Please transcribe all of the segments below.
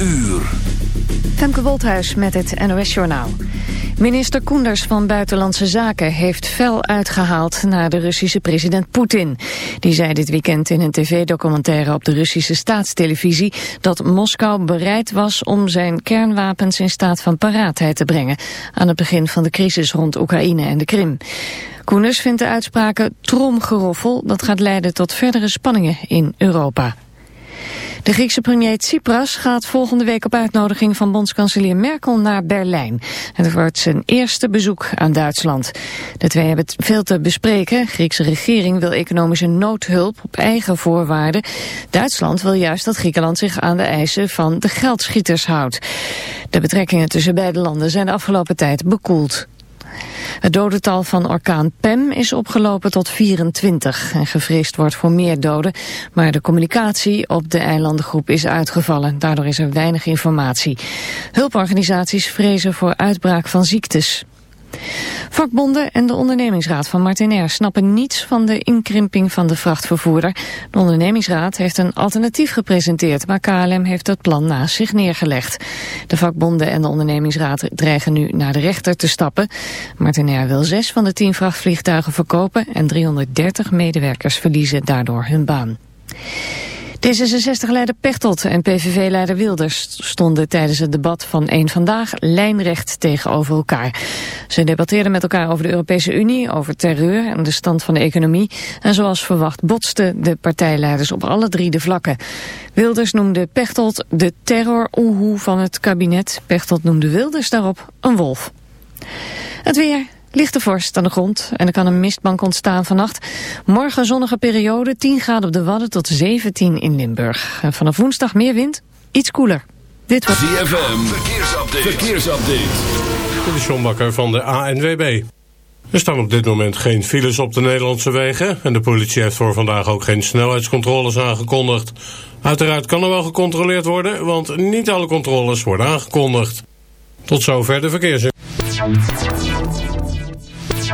uur. Femke Wolthuis met het NOS Journaal. Minister Koenders van Buitenlandse Zaken heeft fel uitgehaald naar de Russische president Poetin. Die zei dit weekend in een tv-documentaire op de Russische staatstelevisie dat Moskou bereid was om zijn kernwapens in staat van paraatheid te brengen aan het begin van de crisis rond Oekraïne en de Krim. Koenders vindt de uitspraken tromgeroffel dat gaat leiden tot verdere spanningen in Europa. De Griekse premier Tsipras gaat volgende week op uitnodiging van bondskanselier Merkel naar Berlijn. Het wordt zijn eerste bezoek aan Duitsland. De twee hebben veel te bespreken. De Griekse regering wil economische noodhulp op eigen voorwaarden. Duitsland wil juist dat Griekenland zich aan de eisen van de geldschieters houdt. De betrekkingen tussen beide landen zijn de afgelopen tijd bekoeld. Het dodental van orkaan Pem is opgelopen tot 24 en gevreesd wordt voor meer doden. Maar de communicatie op de eilandengroep is uitgevallen. Daardoor is er weinig informatie. Hulporganisaties vrezen voor uitbraak van ziektes. Vakbonden en de ondernemingsraad van Martinair snappen niets van de inkrimping van de vrachtvervoerder. De ondernemingsraad heeft een alternatief gepresenteerd, maar KLM heeft het plan naast zich neergelegd. De vakbonden en de ondernemingsraad dreigen nu naar de rechter te stappen. Martinair wil zes van de tien vrachtvliegtuigen verkopen en 330 medewerkers verliezen daardoor hun baan. D66-leider Pechtold en PVV-leider Wilders stonden tijdens het debat van één Vandaag lijnrecht tegenover elkaar. Ze debatteerden met elkaar over de Europese Unie, over terreur en de stand van de economie. En zoals verwacht botsten de partijleiders op alle drie de vlakken. Wilders noemde Pechtold de terror van het kabinet. Pechtold noemde Wilders daarop een wolf. Het weer, Lichte vorst aan de grond en er kan een mistbank ontstaan vannacht. Morgen zonnige periode, 10 graden op de Wadden tot 17 in Limburg. En vanaf woensdag meer wind, iets koeler. Dit was ZFM, verkeersupdate. verkeersupdate. Dit is John Bakker van de ANWB. Er staan op dit moment geen files op de Nederlandse wegen... en de politie heeft voor vandaag ook geen snelheidscontroles aangekondigd. Uiteraard kan er wel gecontroleerd worden... want niet alle controles worden aangekondigd. Tot zover de verkeers.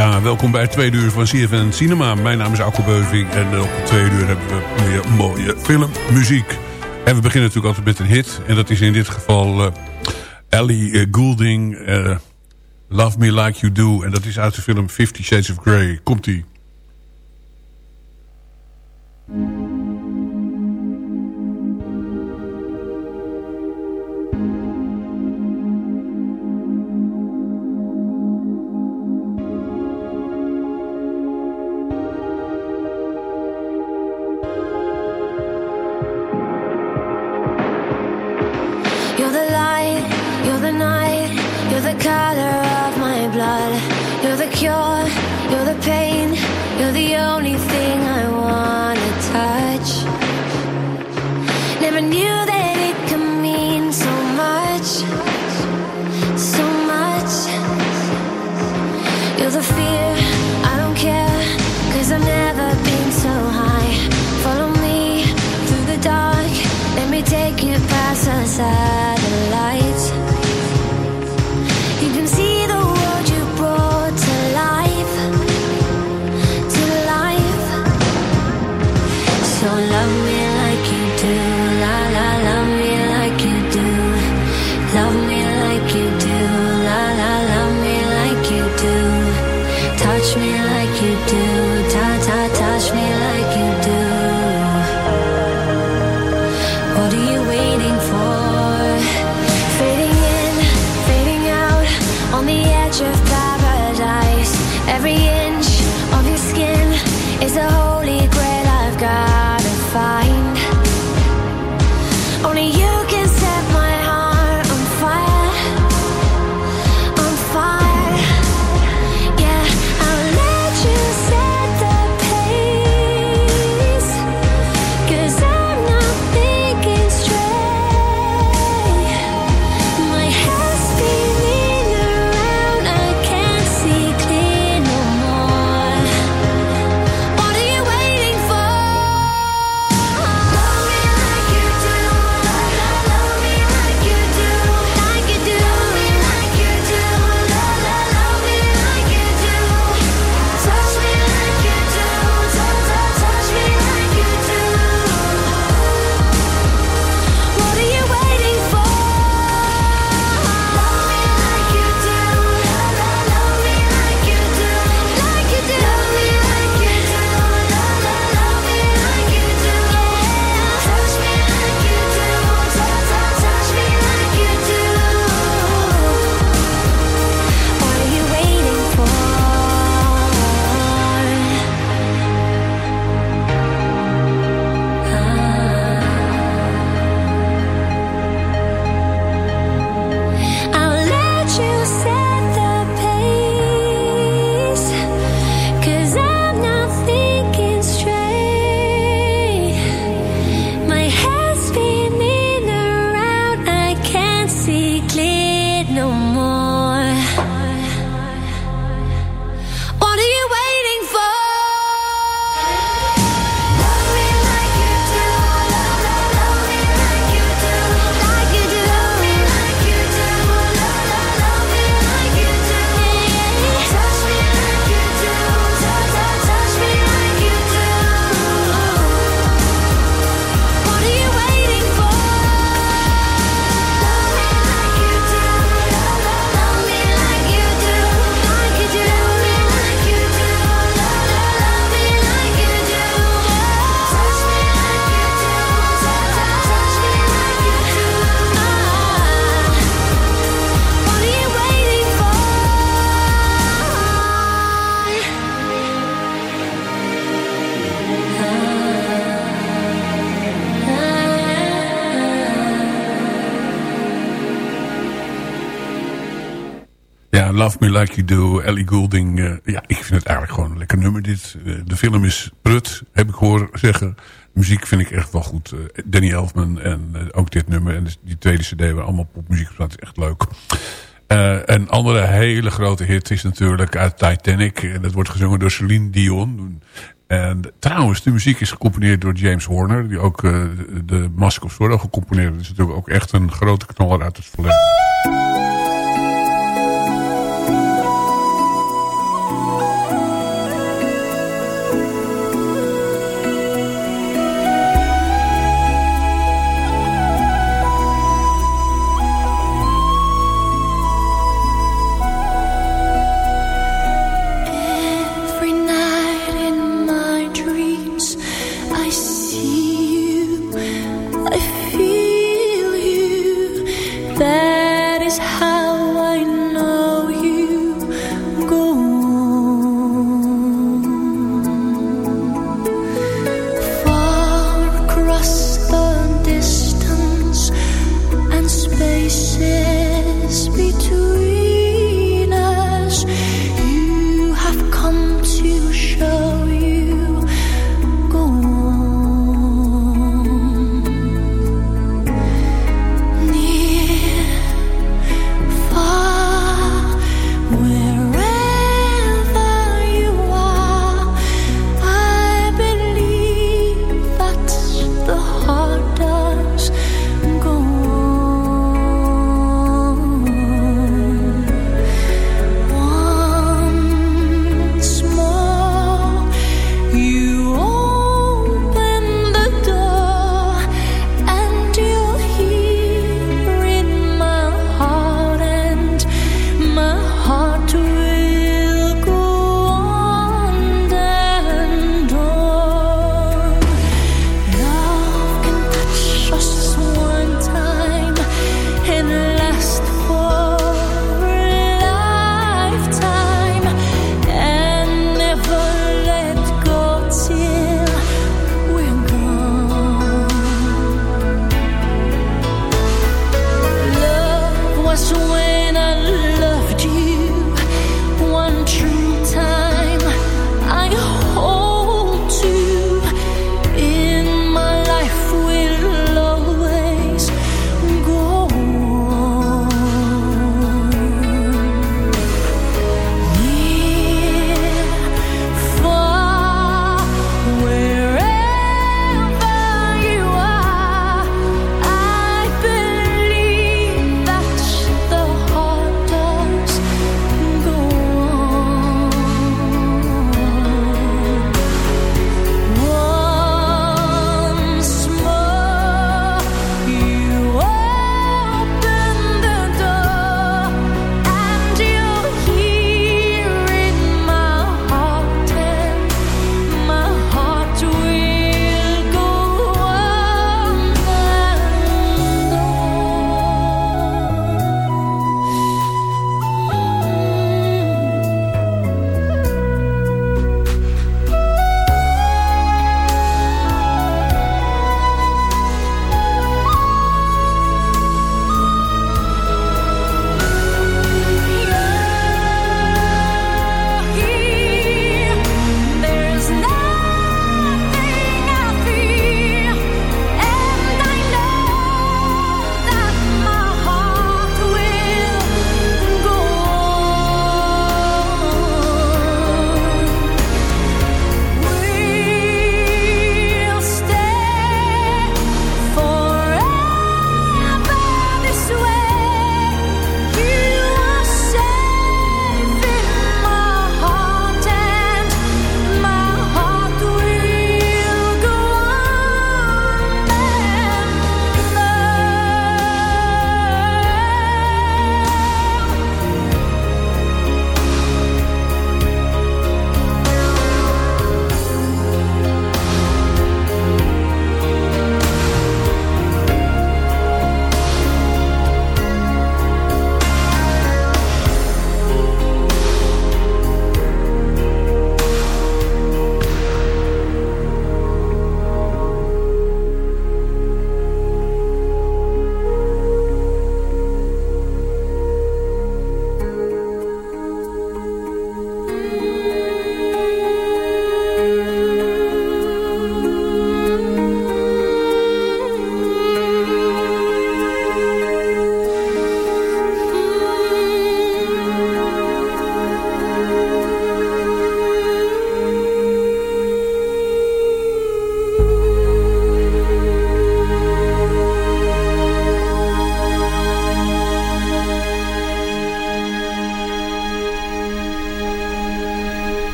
Ja, welkom bij het tweede uur van CFN Cinema. Mijn naam is Akko Beuving en op het tweede uur hebben we weer mooie filmmuziek. En we beginnen natuurlijk altijd met een hit. En dat is in dit geval uh, Ellie uh, Goulding, Love Me Like You Do. En dat is uit de film Fifty Shades of Grey. Komt-ie. Love Me Like You Do, Ellie Goulding. Uh, ja, ik vind het eigenlijk gewoon een lekker nummer dit. Uh, de film is prut, heb ik horen zeggen. Muziek vind ik echt wel goed. Uh, Danny Elfman en ook dit nummer. En die tweede cd waar allemaal popmuziek op staat is echt leuk. een andere hele grote hit is natuurlijk uit Titanic. En dat wordt gezongen door Celine Dion. En trouwens, de muziek is gecomponeerd door James Horner. Die ook de Mask of Zorro gecomponeerd. Dat is natuurlijk ook echt een grote knaller uit het verleden.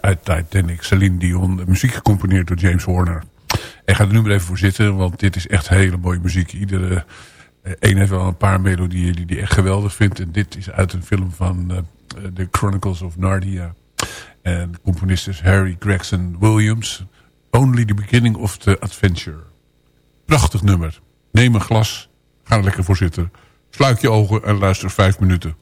Uit Titanic. Celine Dion, muziek gecomponeerd door James Horner. En ga er nu maar even voor zitten, want dit is echt hele mooie muziek. Iedere eh, een heeft wel een paar melodieën die hij echt geweldig vindt. En dit is uit een film van uh, The Chronicles of Narnia. En de componist is Harry Gregson Williams. Only the beginning of the adventure. Prachtig nummer. Neem een glas, ga er lekker voor zitten. Sluit je ogen en luister vijf minuten.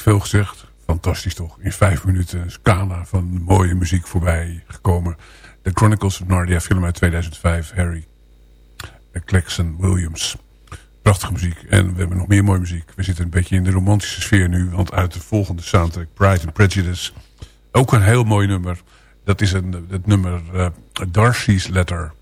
Veel gezegd? Fantastisch toch. In vijf minuten scala van mooie muziek voorbij gekomen. The Chronicles of Narnia, film uit 2005. Harry Claxon Williams. Prachtige muziek. En we hebben nog meer mooie muziek. We zitten een beetje in de romantische sfeer nu. Want uit de volgende soundtrack, Pride and Prejudice... ook een heel mooi nummer. Dat is een, het nummer uh, Darcy's Letter...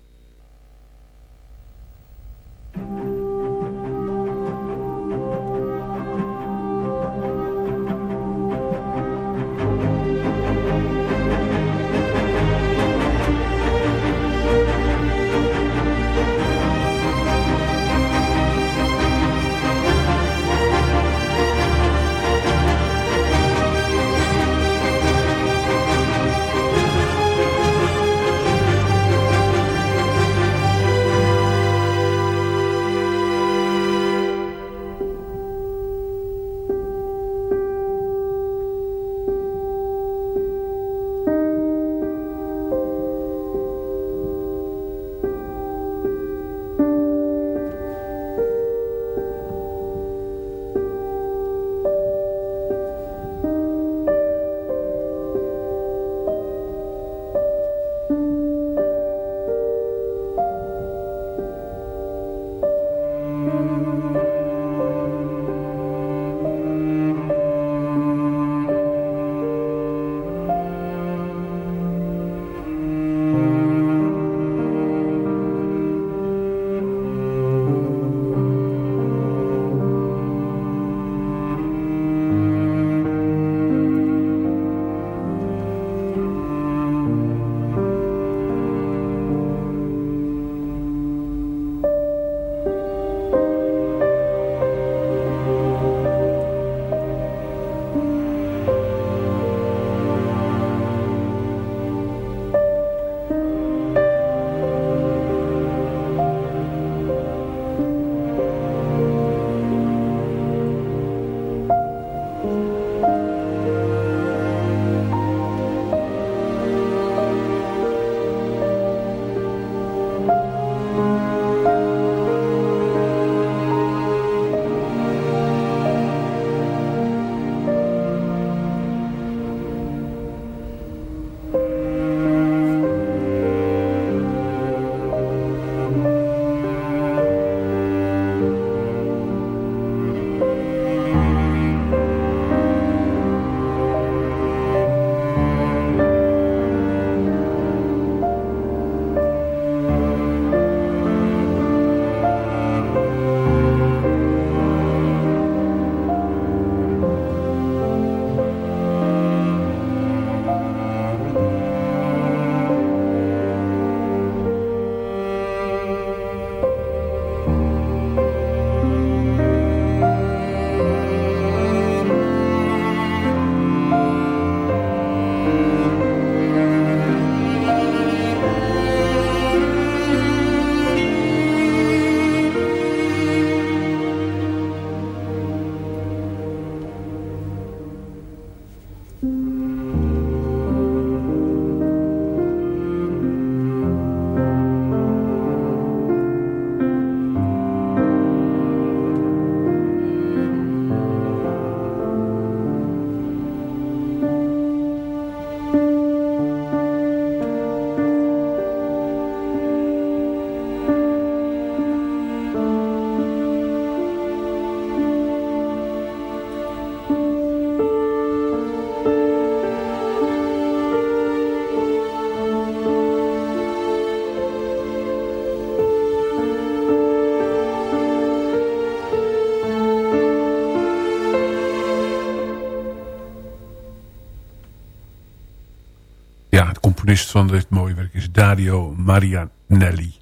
componist van dit mooie werk is Dario Marianelli.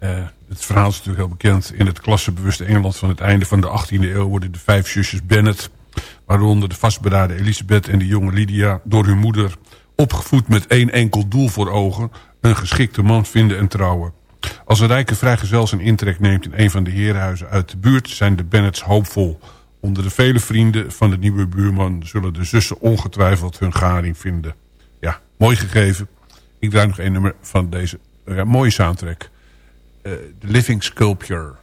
Uh, het verhaal is natuurlijk heel bekend. In het klassebewuste Engeland van het einde van de 18e eeuw... worden de vijf zusjes Bennet... waaronder de vastberaden Elisabeth en de jonge Lydia... door hun moeder opgevoed met één enkel doel voor ogen... een geschikte man vinden en trouwen. Als een rijke vrijgezel zijn intrek neemt in een van de herenhuizen uit de buurt... zijn de Bennets hoopvol. Onder de vele vrienden van de nieuwe buurman... zullen de zussen ongetwijfeld hun garing vinden. Mooi gegeven. Ik draai nog één nummer van deze ja, mooie soundtrack. Uh, The Living Sculpture.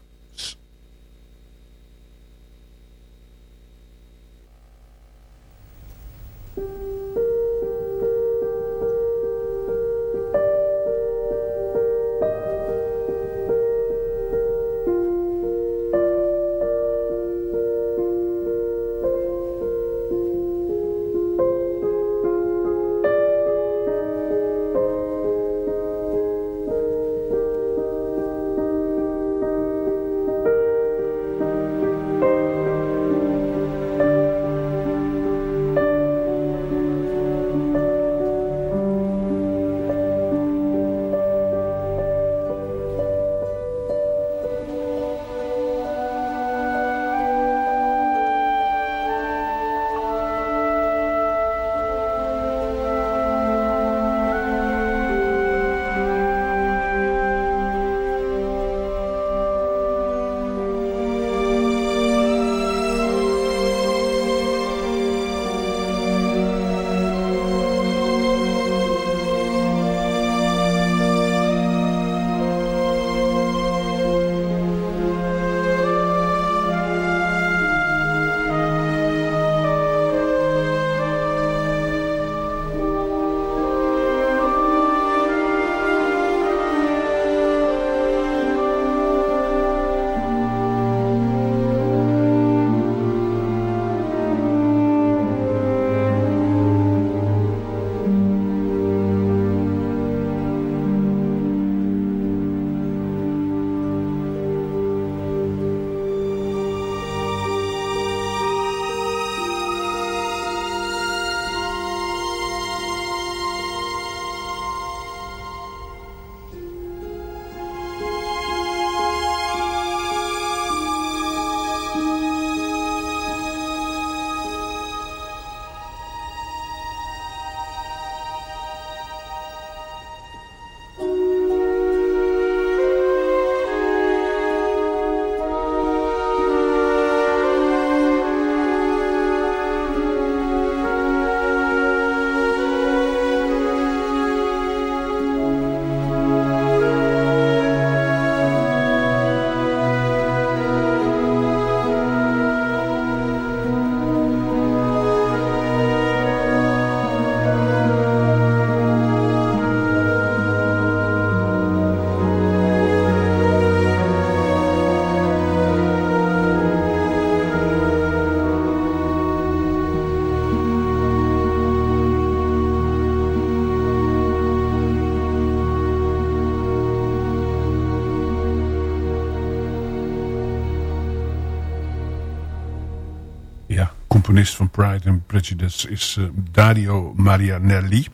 Componist van Pride and Prejudice is uh, Dario Marianelli.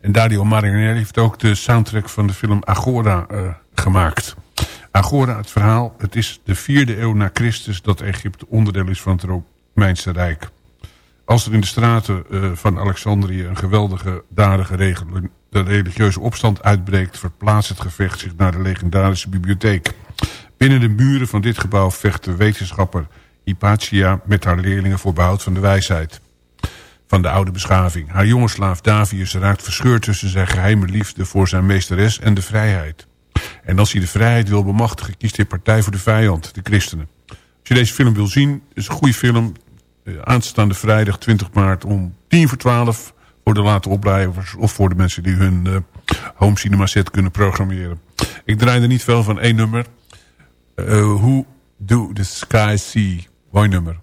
En Dario Marianelli heeft ook de soundtrack van de film Agora uh, gemaakt. Agora, het verhaal, het is de vierde eeuw na Christus dat Egypte onderdeel is van het Romeinse Rijk. Als er in de straten uh, van Alexandrië een geweldige, dadige religieuze opstand uitbreekt... verplaatst het gevecht zich naar de legendarische bibliotheek. Binnen de muren van dit gebouw vecht de wetenschapper Hypatia met haar leerlingen voor behoud van de wijsheid. Van de oude beschaving. Haar jonge slaaf Davius raakt verscheurd tussen zijn geheime liefde voor zijn meesteres en de vrijheid. En als hij de vrijheid wil bemachtigen, kiest hij partij voor de vijand, de christenen. Als je deze film wil zien, is een goede film. Eh, aanstaande vrijdag 20 maart om 10 voor 12 voor de late opblijvers of voor de mensen die hun uh, home cinema set kunnen programmeren. Ik draai er niet veel van één nummer. Uh, Do the Sky See? Mooi nummer.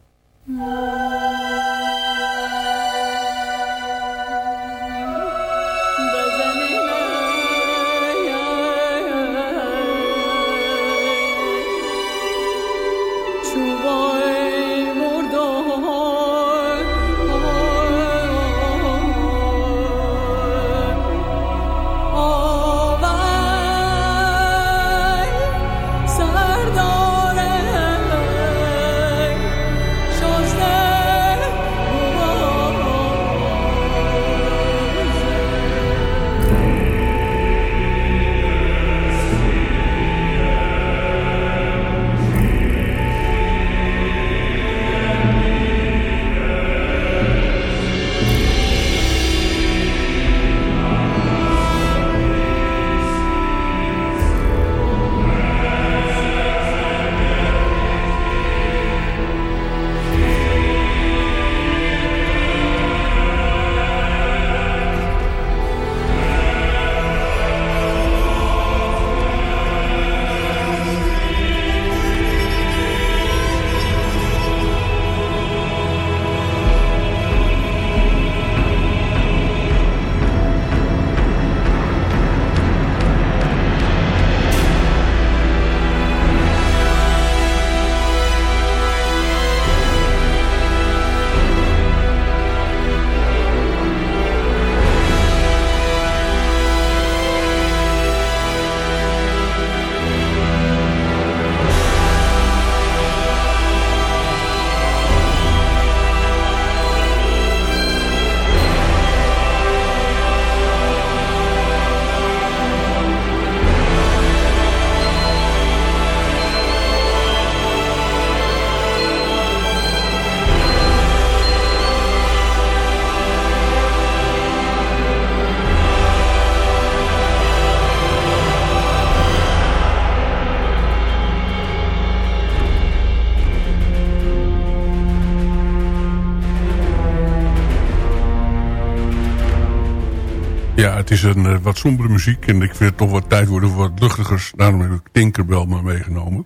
Is een uh, wat sombere muziek. En ik vind het toch wat tijd worden voor wat luchtigers. Daarom heb ik Tinkerbell maar meegenomen.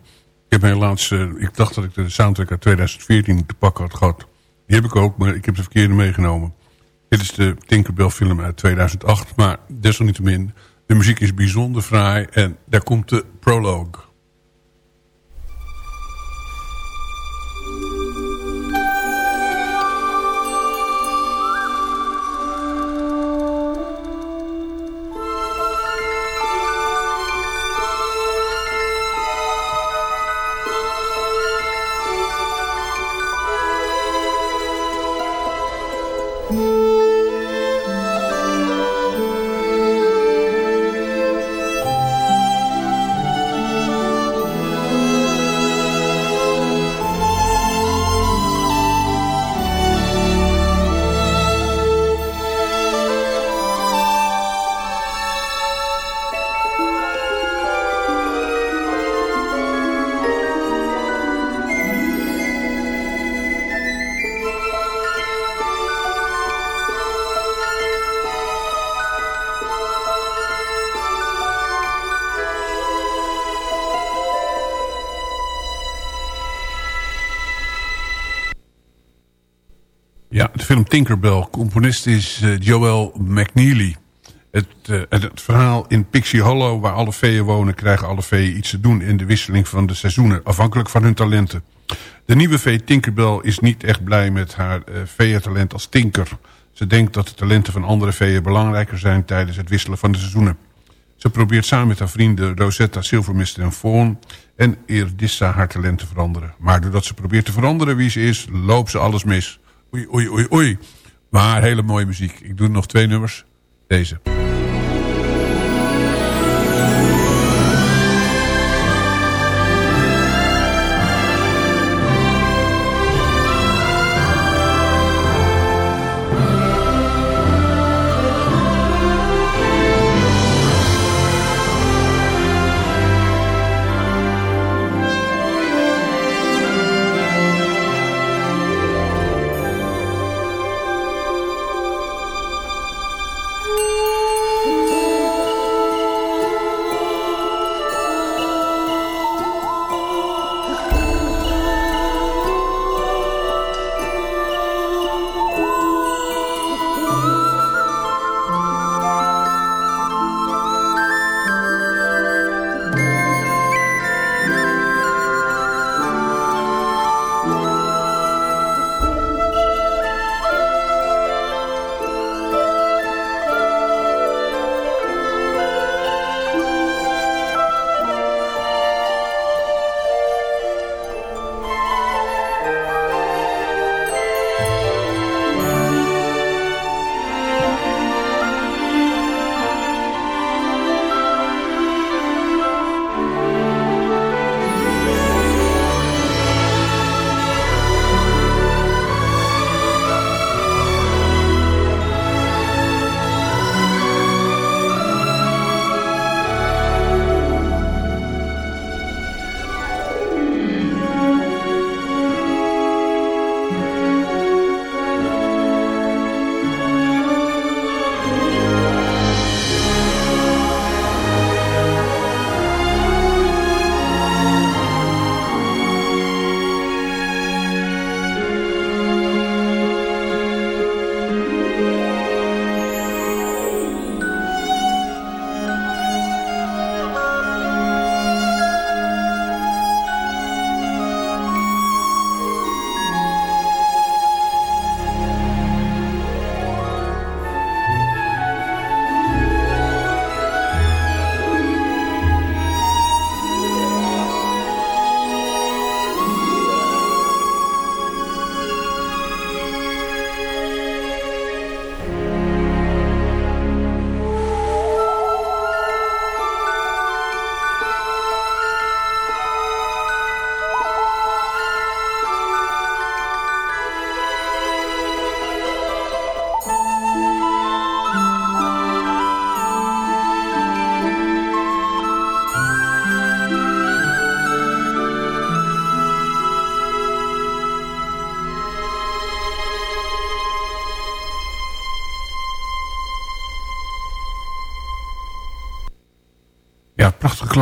Ik heb helaas, uh, ik dacht dat ik de soundtrack uit 2014 te pakken had gehad. Die heb ik ook, maar ik heb de verkeerde meegenomen. Dit is de Tinkerbell film uit 2008. Maar desalniettemin, de muziek is bijzonder fraai. En daar komt de prologue. Tinkerbell. Componist is uh, Joel McNeely. Het, uh, het, verhaal in Pixie Hollow, waar alle feeën wonen... krijgen alle feeën iets te doen in de wisseling van de seizoenen... afhankelijk van hun talenten. De nieuwe vee Tinkerbell is niet echt blij met haar uh, veetalent als tinker. Ze denkt dat de talenten van andere veeën belangrijker zijn tijdens het wisselen van de seizoenen. Ze probeert samen met haar vrienden Rosetta, Silvermister en Fawn en Irdissa haar talent te veranderen. Maar doordat ze probeert te veranderen wie ze is, loopt ze alles mis. Oei, oei, oei, oei. Maar hele mooie muziek. Ik doe nog twee nummers. Deze.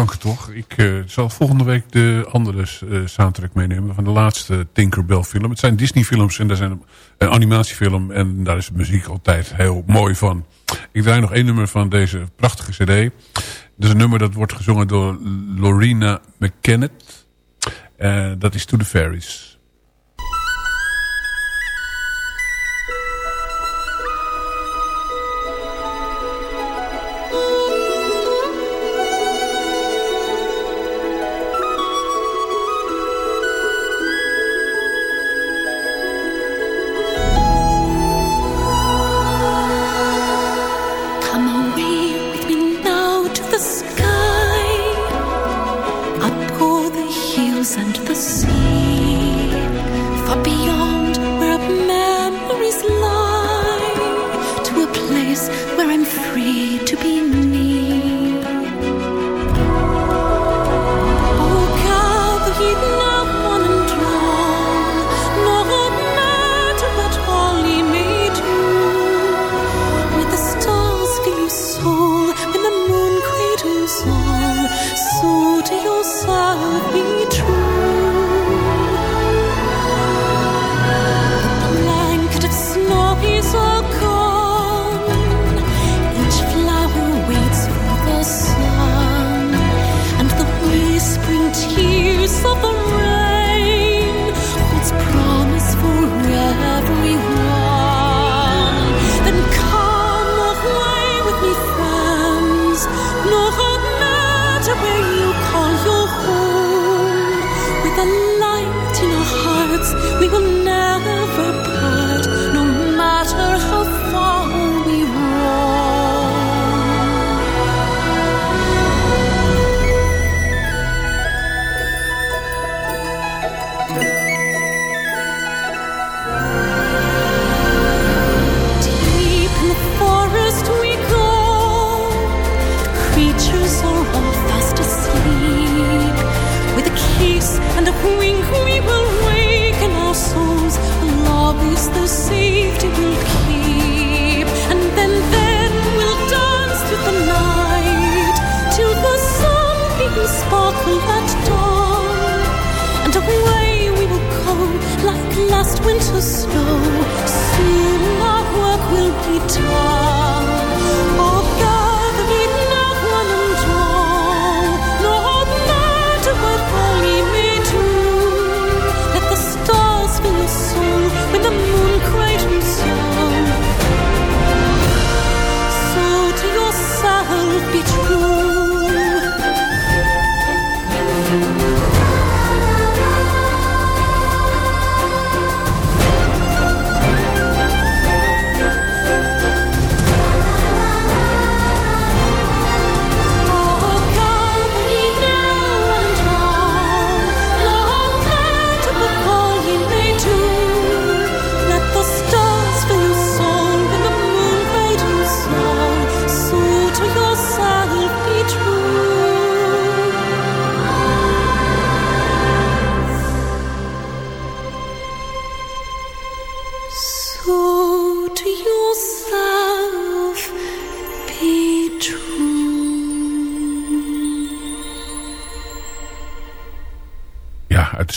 Klanken toch. Ik uh, zal volgende week de andere uh, soundtrack meenemen van de laatste Tinkerbell film. Het zijn Disney films en daar zijn een animatiefilm en daar is de muziek altijd heel mooi van. Ik draai nog één nummer van deze prachtige cd. Dat is een nummer dat wordt gezongen door Lorena McKennet. Uh, dat is To The Fairies. last winter snow. Soon our work will be done.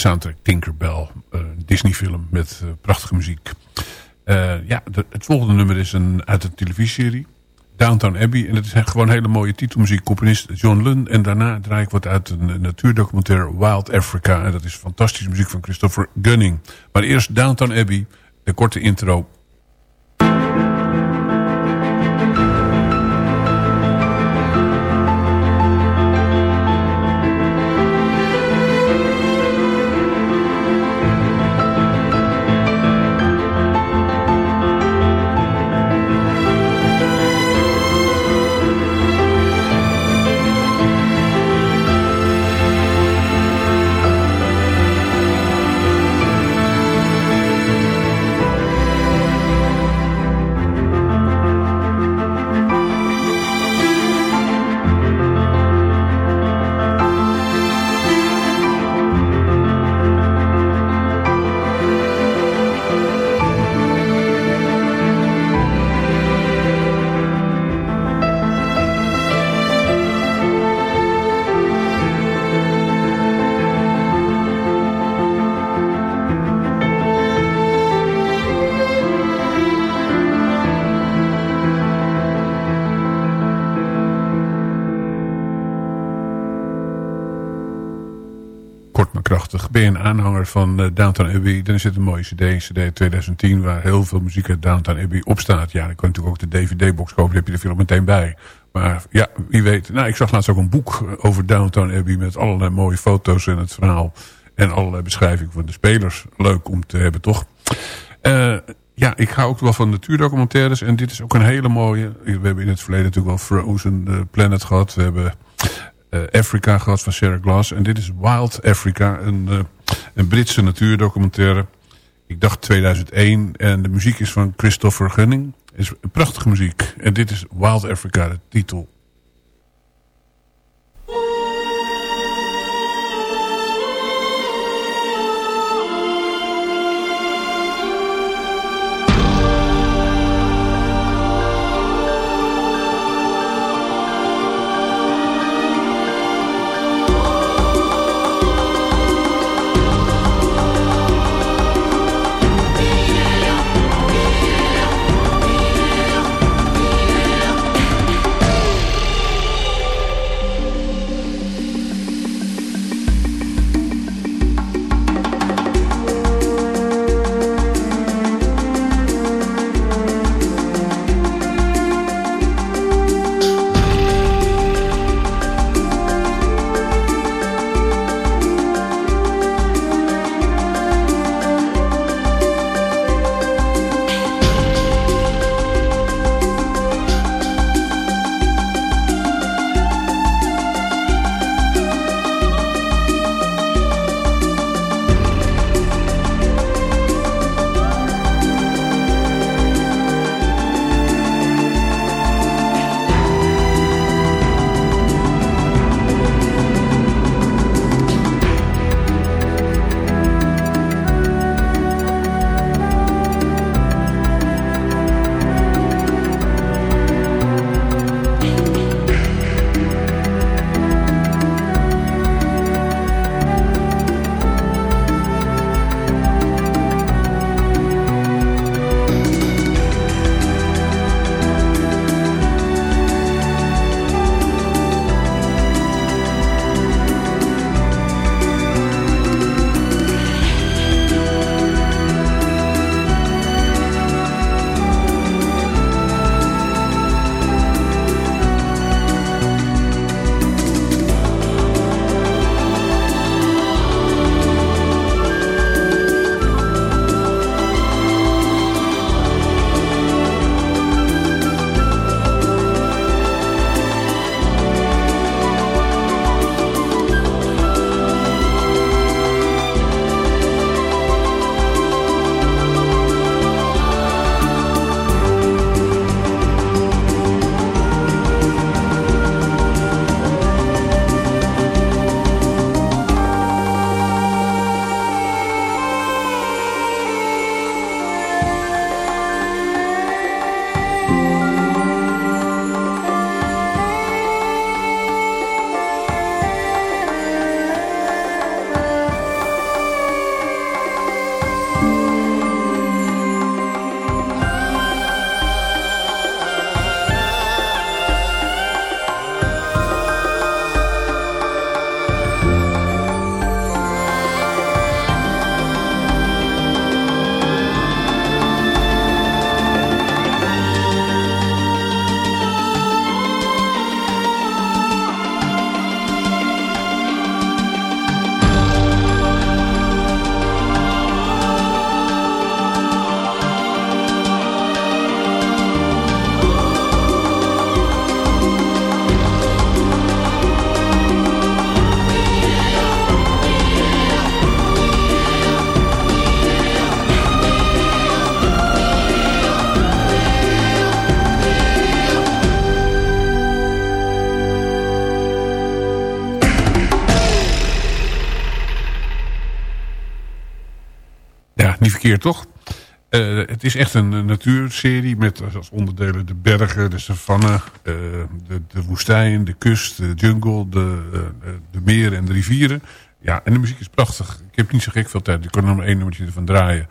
Soundtrack Tinkerbell. Uh, Disney film met uh, prachtige muziek. Uh, ja, het volgende nummer is een, uit een televisieserie. Downtown Abbey. En het is gewoon hele mooie titelmuziek. Componist John Lund. En daarna draai ik wat uit een natuurdocumentaire Wild Africa. En dat is fantastische muziek van Christopher Gunning. Maar eerst Downtown Abbey. De korte intro aanhanger van uh, Downtown Abbey... dan is het een mooie cd, cd 2010... waar heel veel muziek uit Downtown Abbey op staat. Ja, ik kan natuurlijk ook de DVD-box kopen, heb je de film meteen bij. Maar ja, wie weet. Nou, ik zag laatst ook een boek over Downtown Abbey... met allerlei mooie foto's en het verhaal... en allerlei beschrijvingen van de spelers. Leuk om te hebben, toch? Uh, ja, ik ga ook wel van natuurdocumentaires. En dit is ook een hele mooie. We hebben in het verleden natuurlijk wel Frozen Planet gehad. We hebben uh, Africa gehad van Sarah Glass. En dit is Wild Africa, een, een Britse natuurdocumentaire. Ik dacht 2001. En de muziek is van Christopher Gunning. Is prachtige muziek. En dit is Wild Africa, de titel. Verkeerd toch? Uh, het is echt een natuurserie met als onderdelen de bergen, de savanne, uh, de, de woestijn, de kust, de jungle, de, uh, de meren en de rivieren. Ja, en de muziek is prachtig. Ik heb niet zo gek veel tijd. Ik kan er maar één nummertje ervan draaien.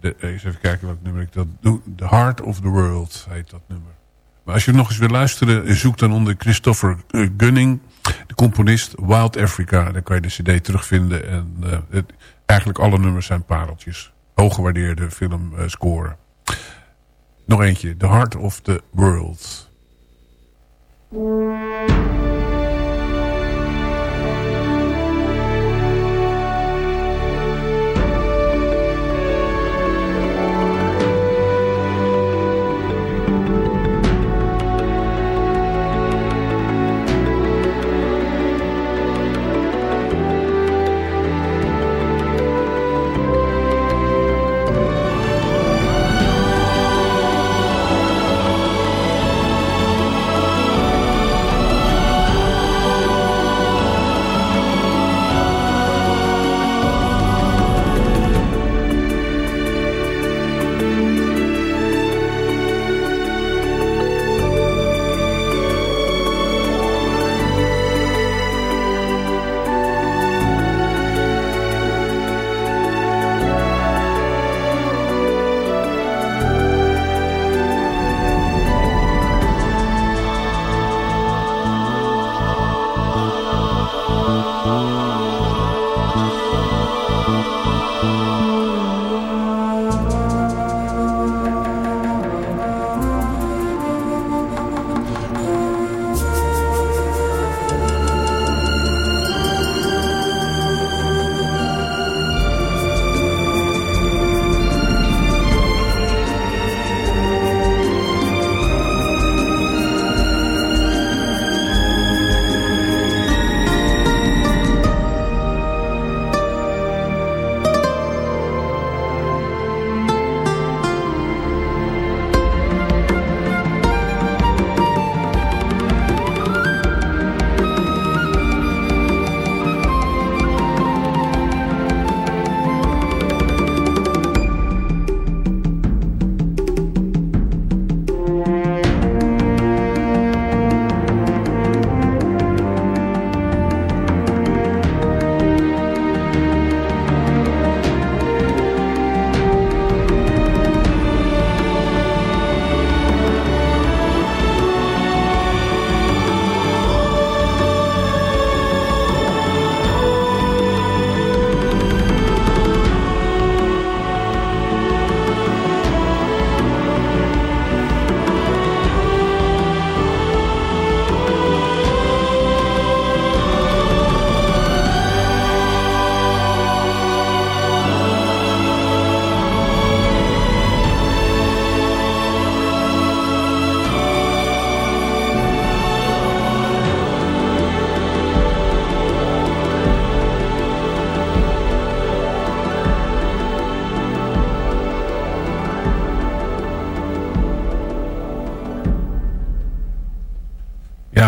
De, eens even kijken welk nummer ik dat doe. The Heart of the World heet dat nummer. Maar als je nog eens wil luisteren, zoek dan onder Christopher Gunning, de componist Wild Africa. Daar kan je de cd terugvinden. En het, eigenlijk alle nummers zijn pareltjes hooggewaardeerde filmscore. Nog eentje, The Heart of the World.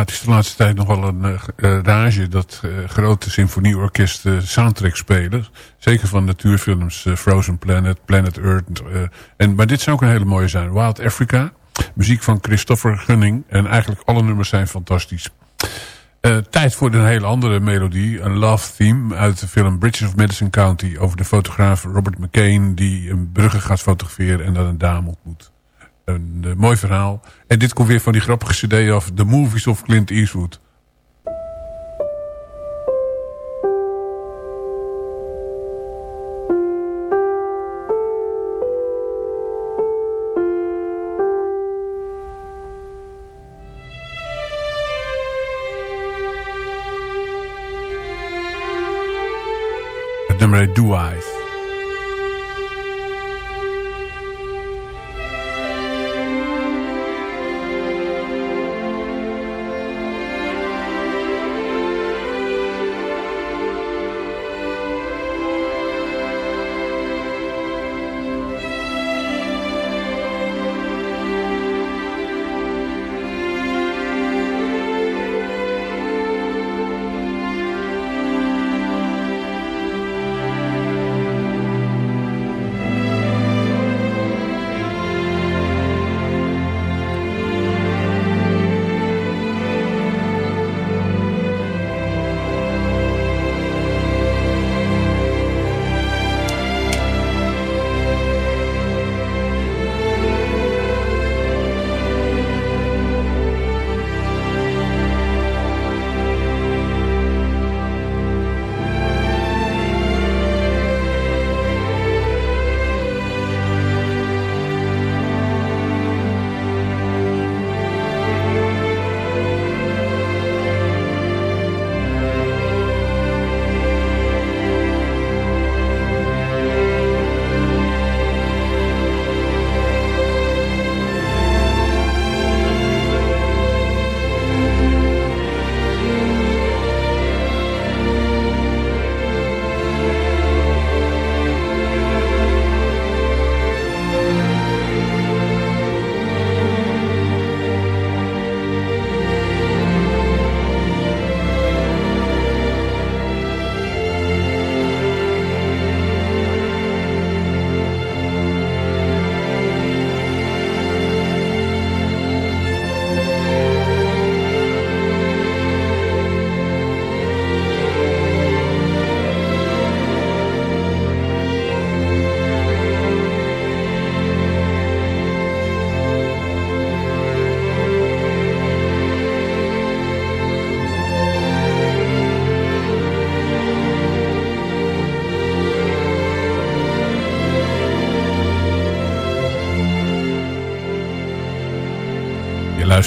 De laatste tijd nogal een uh, rage dat uh, grote symfonieorkesten soundtrack spelen. Zeker van natuurfilms Frozen Planet, Planet Earth. en, maar dit zou ook een hele mooie zijn. Wild Africa, muziek van Christopher Gunning. En eigenlijk alle nummers zijn fantastisch. tijd voor een hele andere melodie. Een love theme uit de film Bridges of Madison County. Over de fotograaf Robert McCain die een bruggen gaat fotograferen en dan een dame ontmoet. Een uh, mooi verhaal. En dit komt weer van die grappige cd af. The Movies of Clint Eastwood. Het nummer Do Eyes.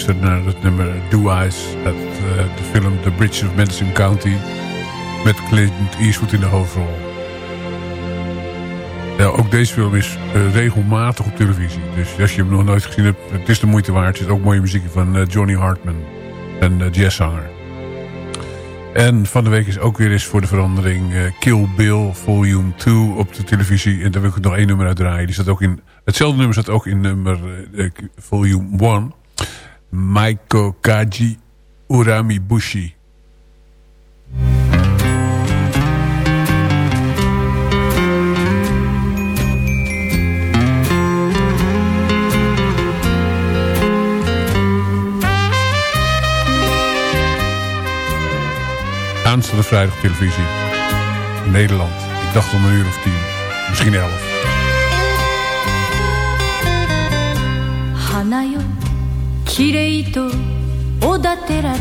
Naar het nummer Do Eyes uit uh, de film The Bridge of Madison County met Clint Eastwood in de hoofdrol. Ja, ook deze film is uh, regelmatig op televisie. Dus als je hem nog nooit gezien hebt, het is de moeite waard. Er zit ook mooie muziek van uh, Johnny Hartman, een jazzzanger. En van de week is ook weer eens voor de verandering Kill Bill Volume 2 op de televisie. En daar wil ik nog één nummer uit draaien. Die staat ook in, hetzelfde nummer staat ook in nummer Volume 1. Maiko Kaji Urami Bushi. Aanstaande vrijdag televisie. Nederland. Ik dacht om een uur of tien. Misschien elf. 花よきれいとおだてられ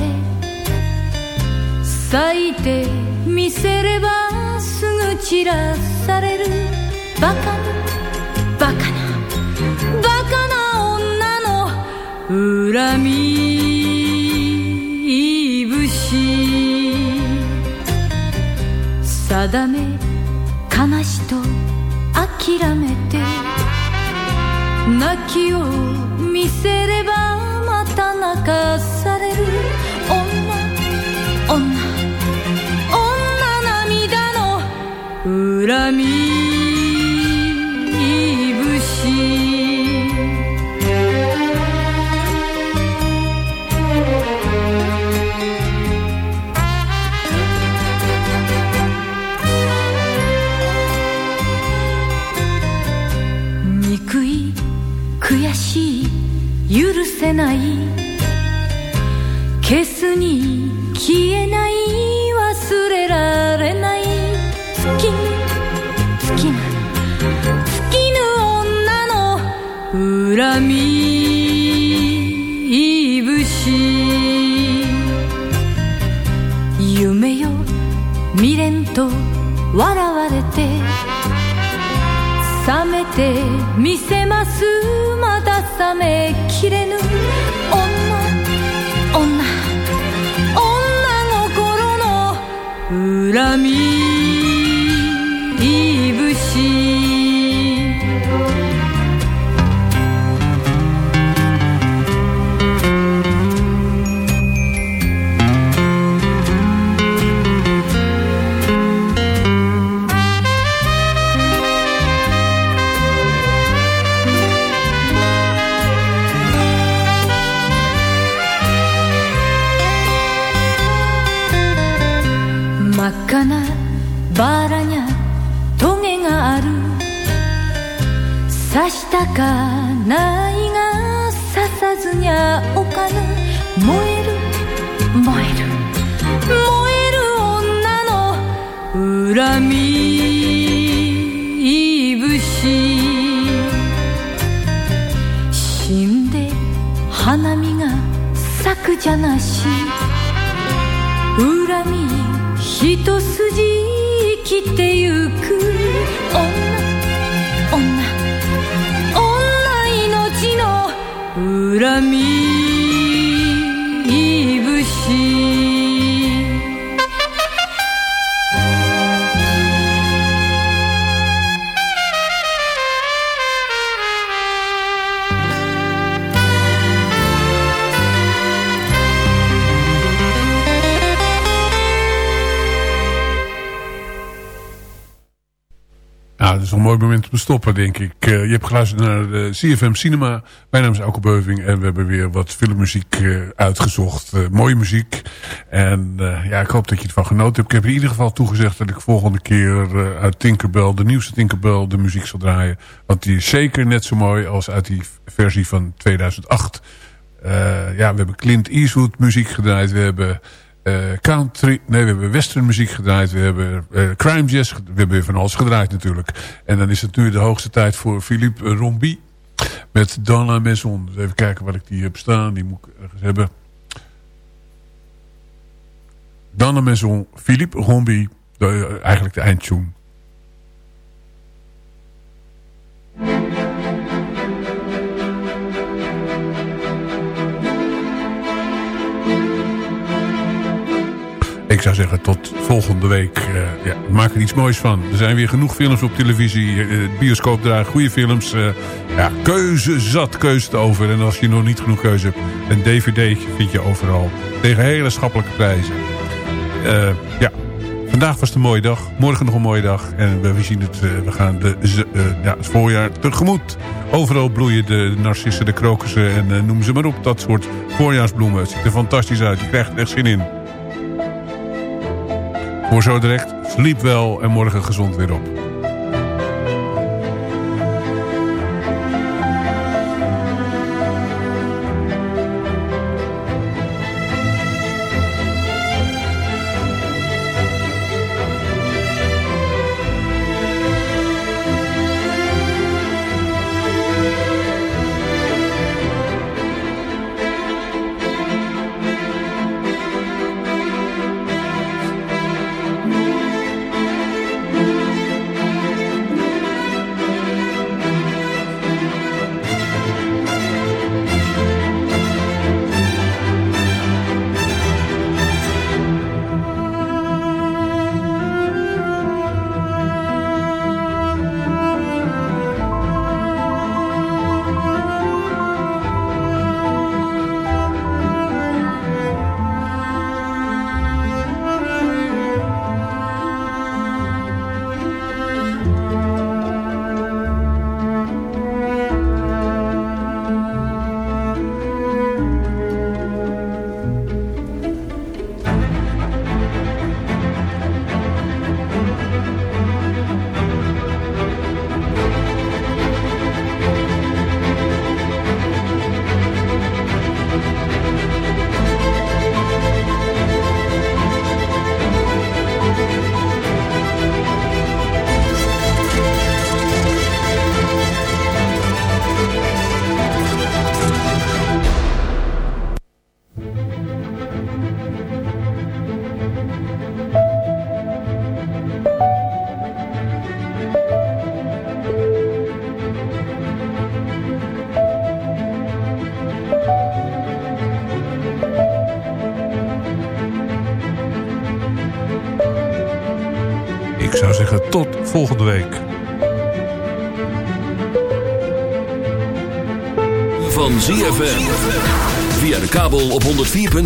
咲いてみせればすぐ散らされる。バカなバカなバカな女の恨み節。定め悲しと諦めて泣きを見せれば泣かされる。女女女涙の恨み憎い悔しい許せない。に消えない忘れられない。尽きぬ尽きぬ尽きぬ女の恨み節夢よ未練と笑われて冷めてみせます。まだ冷めきれぬ。l'ami. 一筋 mooi moment om te stoppen, denk ik. Eh, je hebt geluisterd naar de CFM Cinema. Mijn naam is Auke Beuving en we hebben weer wat filmmuziek eh, uitgezocht. Eh, mooie muziek. En ja, ik hoop dat je ervan genoten hebt. Ik heb in ieder geval toegezegd dat ik volgende keer uit Tinkerbell, de nieuwste Tinkerbell, de muziek zal draaien. Want die is zeker net zo mooi als uit die versie van 2008. ja, we hebben Clint Eastwood muziek gedraaid. We hebben... Uh, country, nee, we hebben western muziek gedraaid. We hebben uh, crime jazz, we hebben van alles gedraaid natuurlijk. En dan is het nu de hoogste tijd voor Philippe Rombi met Donna Maison. Dus even kijken wat ik die heb staan. Die moet ik ergens hebben. Donna Maison, Philippe Rombi, de, eigenlijk de eindtune. Ik zou zeggen tot volgende week. Uh, ja, maak er iets moois van. Er zijn weer genoeg films op televisie. Uh, bioscoop draagt goede films. Uh, ja, keuze zat, keuze over. En als je nog niet genoeg keuze hebt, een dvd'tje vind je overal. Tegen hele schappelijke prijzen. ja, vandaag was een mooie dag. Morgen nog een mooie dag. En we, zien het, we gaan de, ja, het voorjaar tegemoet. Overal bloeien de narcissen, de krokussen en noem ze maar op. Dat soort voorjaarsbloemen. Het ziet er fantastisch uit. Je krijgt er echt zin in. Voor zo direct, sliep wel en morgen gezond weer op.